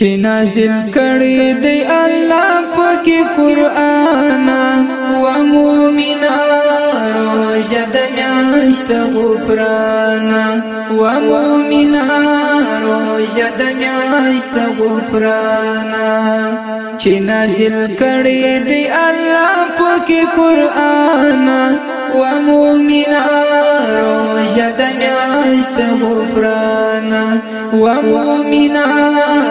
چې نازل کړي دی الله پاک قرآن و مؤمنا روزه د میاشت غفران و مؤمنا روزه د میاشت غفران چې نازل کړي دی الله پاک قرآن ومؤمنا روشة میاشت غفرانا ومؤمنا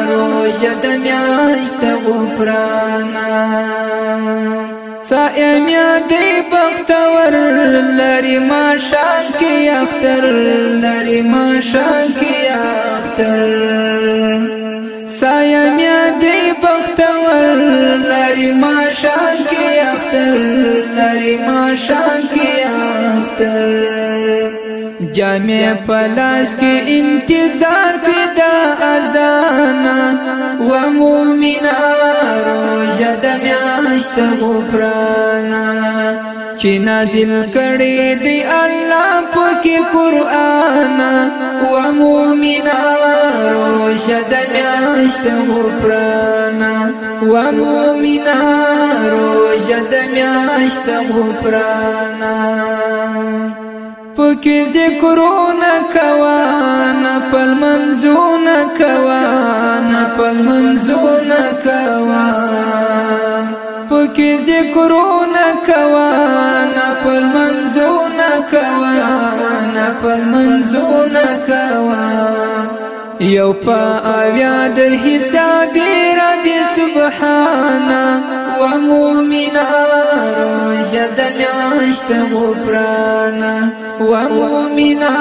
روشة میاشت غفرانا سائم یادی بختور لری ما شام کی اختر لری ما شام کی اختر سائم یادی بختور لري ما شان کې اختر لري ما شان کې اختر جامع پلاس کې انتظار پیدا اذان و مومنا روزه د میاشت غفران چې نازل کړي دی الله پاک قرآن و مؤمنا روشد میاشت غفرانا و مؤمنا روشد میاشت غفرانا پکې ذکرونه کوا نه پل منزونه کوا نه پل منزونه کوا کې ذکرونه کوا نفل منزونه کوا نفل منزونه کوا یو په اویا در حساب رب سبحانا و مؤمنا روجد میاشت غفرانا و مؤمنا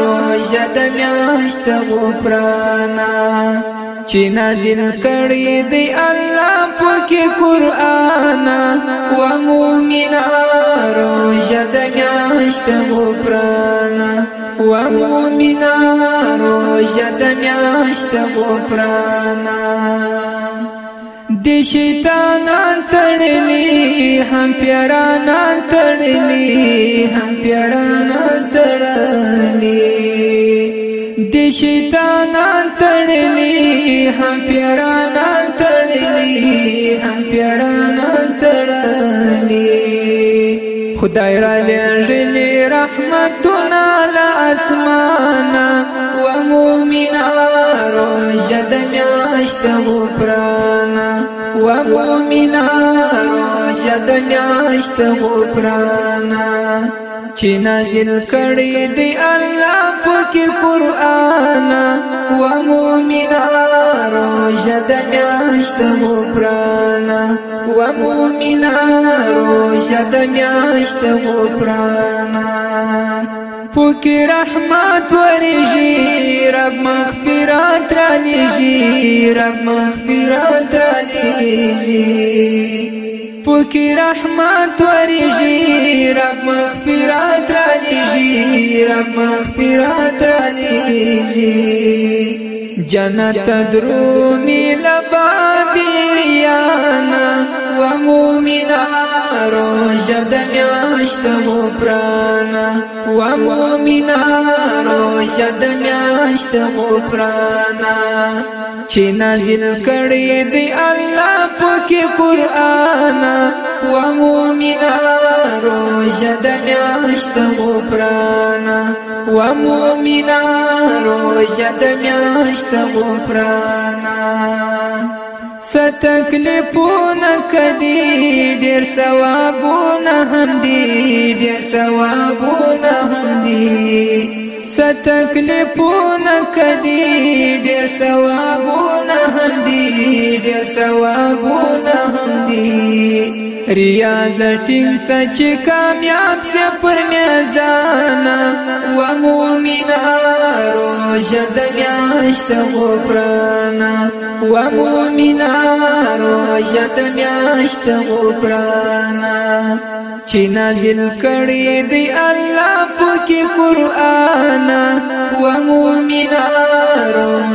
روجد میاشت غفرانا چې نازل کړي دی الله پاکي قران او مؤمنانو جد میاشت مو پرانا او مؤمنانو جد میاشت مو پرانا د شیطانان تړلې هم پیرانان تړلې هم پیرانان تړلې د شیطانان تړلې هم پیرانا تړلی هم پیرانا تړلی خدای را لېږلی رحمتنا له اسمانه و مومنا روژه د میاشت مو پرانا و مومنا روژه د میاشت مو پرانا چې نازل کړی دی الله پکې قرآن و مومنا estamos prana. O amor minar hoje até me estamos prana. Porque Rahmat Warijira, Mahpira Tranijira, Mahpira Tranijira. Porque Rahmat Warijira, Mahpira Tranijira, Mahpira Tranijira. جنت درومی لبا بیریانا و مومنان روژه د میاشت مو پرانا و مومنا روژه د میاشت مو پرانا چې نازل کړی دی الله پاک قرآن و مومنا روژه د میاشت مو پرانا و مومنا روژه د میاشت مو پرانا ستکلیفونه کدی ډیر ثوابونه هم دی ډیر ثوابونه هم دی ستکلیفونه کدی ډیر ثوابونه هم دی ډیر ثوابونه هم دی ریاضتین سچ کامیاب سے پر میزانا و مومنا روشد میاشت غفرانا و مومنا روشد میاشت غفرانا چی نازل کڑی دی اللہ پوکی قرآن و مومنا